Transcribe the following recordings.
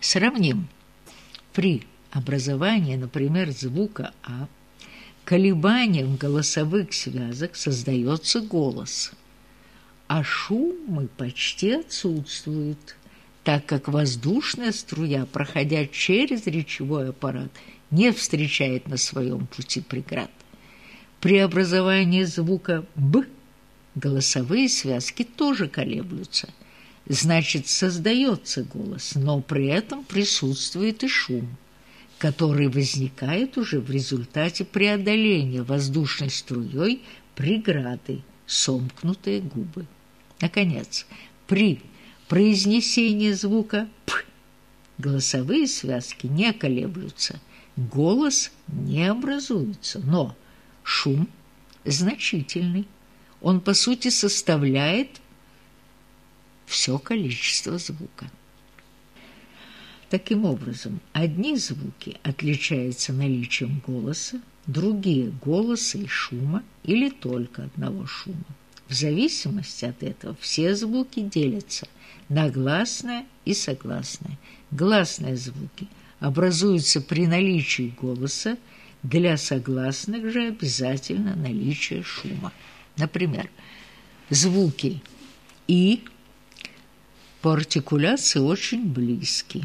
Сравним. При образовании, например, звука «а» колебанием голосовых связок создается голос, а шумы почти отсутствуют, так как воздушная струя, проходя через речевой аппарат, не встречает на своем пути преград. При образовании звука «б» голосовые связки тоже колеблются. Значит, создается голос, но при этом присутствует и шум, который возникает уже в результате преодоления воздушной струей преграды, сомкнутые губы. Наконец, при произнесении звука «п» голосовые связки не колеблются, голос не образуется, но – Шум значительный. Он, по сути, составляет все количество звука. Таким образом, одни звуки отличаются наличием голоса, другие – голоса и шума или только одного шума. В зависимости от этого все звуки делятся на гласные и согласные. Гласные звуки образуются при наличии голоса для согласных же обязательно наличие шума. Например, звуки «и» по артикуляции очень близки.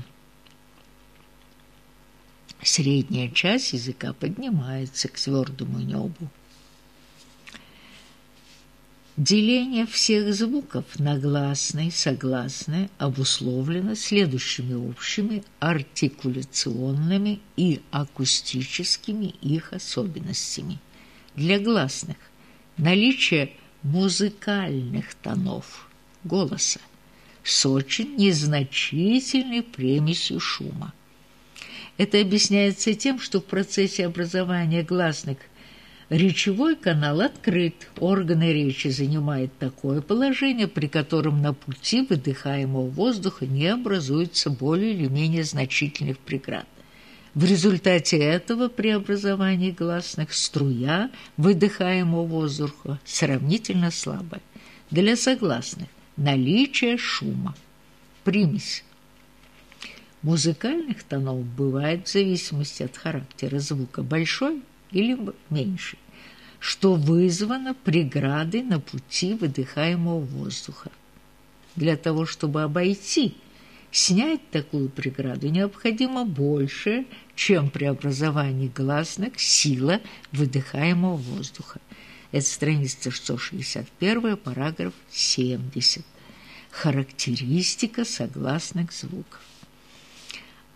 Средняя часть языка поднимается к твердому небу. Деление всех звуков на гласные, согласные обусловлено следующими общими артикуляционными и акустическими их особенностями. Для гласных наличие музыкальных тонов голоса с очень незначительной премисью шума. Это объясняется тем, что в процессе образования гласных – Речевой канал открыт. Органы речи занимают такое положение, при котором на пути выдыхаемого воздуха не образуется более или менее значительных преград. В результате этого при образовании гласных струя выдыхаемого воздуха сравнительно слабая. Для согласных наличие шума. Примесь. Музыкальных тонов бывает в зависимости от характера звука большой или меньший что вызвано преградой на пути выдыхаемого воздуха. Для того, чтобы обойти, снять такую преграду необходимо больше, чем при образовании гласных сила выдыхаемого воздуха. Это страница 161, параграф 70. Характеристика согласных звуков.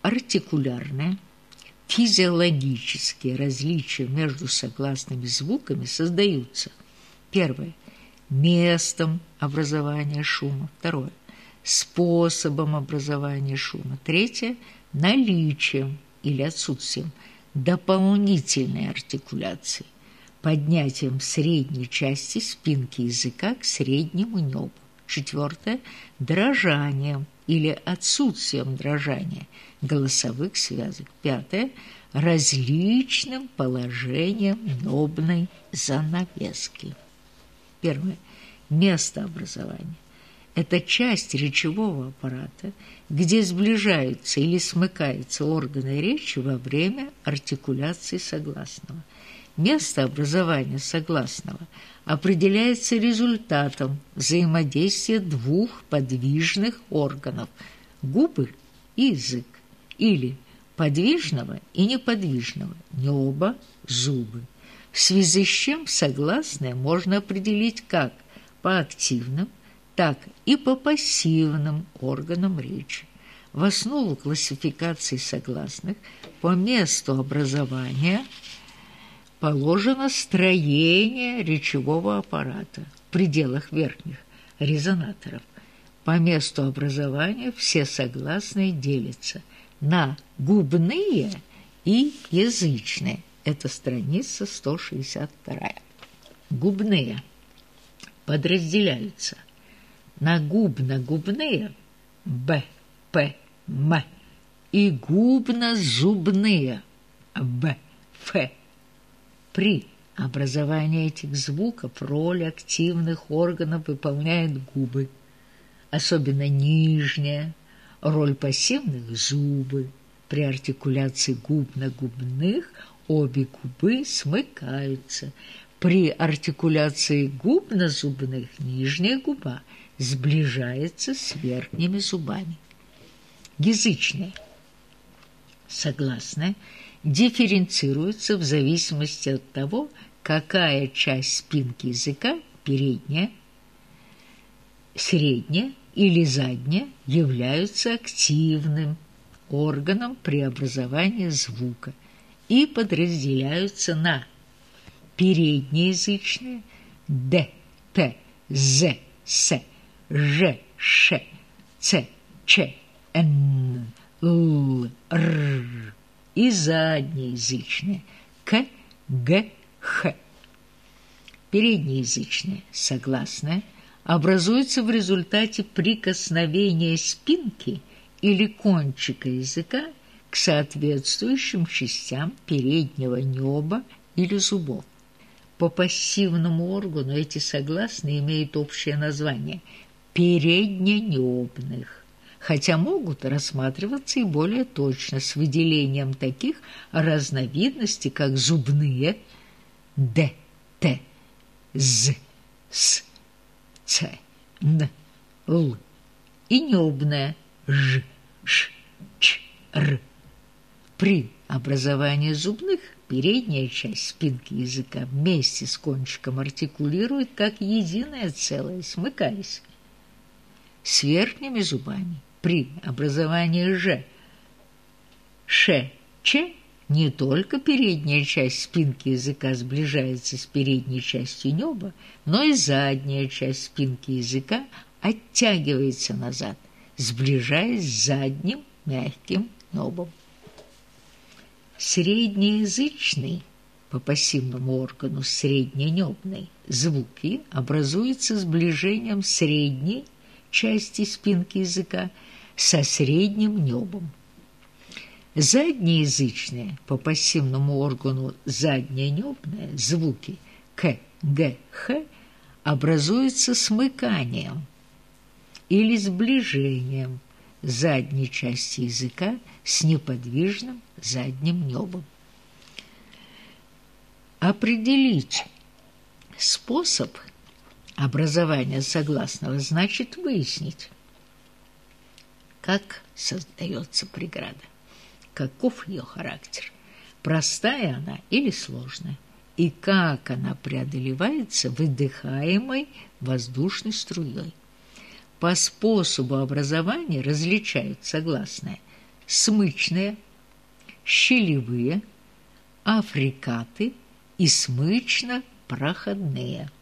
Артикулярная – физиологические различия между согласными звуками создаются. Первое – местом образования шума. Второе – способом образования шума. Третье – наличием или отсутствием дополнительной артикуляции, поднятием средней части спинки языка к среднему небу. Четвертое – дрожанием или отсутствием дрожания – голосовых связок. Пятое – различным положением нобной занавески. Первое – место образования. Это часть речевого аппарата, где сближаются или смыкаются органы речи во время артикуляции согласного. Место образования согласного определяется результатом взаимодействия двух подвижных органов – губы и язык или подвижного и неподвижного, небо, зубы. В связи с чем согласное можно определить как по активным, так и по пассивным органам речи. В основу классификации согласных по месту образования положено строение речевого аппарата в пределах верхних резонаторов. По месту образования все согласные делятся – на губные и язычные. Это страница 162. Губные подразделяются на губно-губные Б, П, М и губно-зубные Б, Ф. При образовании этих звуков роль активных органов выполняют губы, особенно нижняя, Роль пассивных – зубы. При артикуляции губно-губных обе губы смыкаются. При артикуляции губно-зубных нижняя губа сближается с верхними зубами. Язычные. Согласная дифференцируется в зависимости от того, какая часть спинки языка, передняя, средняя или задняя, являются активным органом преобразования звука и подразделяются на переднеязычные Д, Т, З, С, Ж, Ш, Ц, Ч, Н, Л, Р и заднеязычные К, Г, Х. Переднеязычные согласная образуется в результате прикосновения спинки или кончика языка к соответствующим частям переднего неба или зубов. По пассивному органу эти согласные имеют общее название – передненебных, хотя могут рассматриваться и более точно с выделением таких разновидностей, как зубные – Д, Т, З, С, Ц, Н, Л и небное – Ж, Ш, Ч, Р. При образовании зубных передняя часть спинки языка вместе с кончиком артикулирует как единое целое, смыкаясь. С верхними зубами при образовании «ж», «ш», «ч» не только передняя часть спинки языка сближается с передней частью неба, но и задняя часть спинки языка оттягивается назад, сближаясь с задним мягким небом. Среднеязычный по пассивному органу средненебный звуки образуются сближением средней части спинки языка со средним небом. Заднеязычные по пассивному органу задненебные звуки К, Г, Х образуются смыканием или сближением задней части языка с неподвижным задним небом. Определить способ образования согласного значит выяснить, как создается преграда, каков ее характер, простая она или сложная, и как она преодолевается выдыхаемой воздушной струей. По способу образования различают согласные смычные, щелевые, африкаты и смычно-проходные –